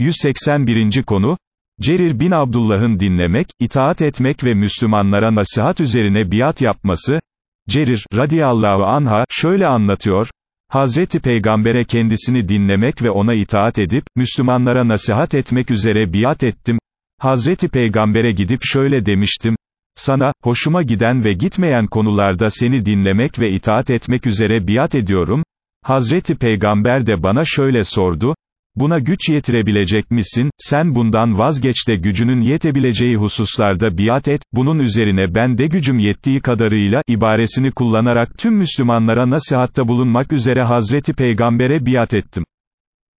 181. konu, Cerir bin Abdullah'ın dinlemek, itaat etmek ve Müslümanlara nasihat üzerine biat yapması, Cerir, radiyallahu anha, şöyle anlatıyor, Hazreti Peygamber'e kendisini dinlemek ve ona itaat edip, Müslümanlara nasihat etmek üzere biat ettim, Hazreti Peygamber'e gidip şöyle demiştim, sana, hoşuma giden ve gitmeyen konularda seni dinlemek ve itaat etmek üzere biat ediyorum, Hazreti Peygamber de bana şöyle sordu, Buna güç yetirebilecek misin, sen bundan vazgeç de gücünün yetebileceği hususlarda biat et, bunun üzerine ben de gücüm yettiği kadarıyla, ibaresini kullanarak tüm Müslümanlara nasihatta bulunmak üzere Hazreti Peygamber'e biat ettim.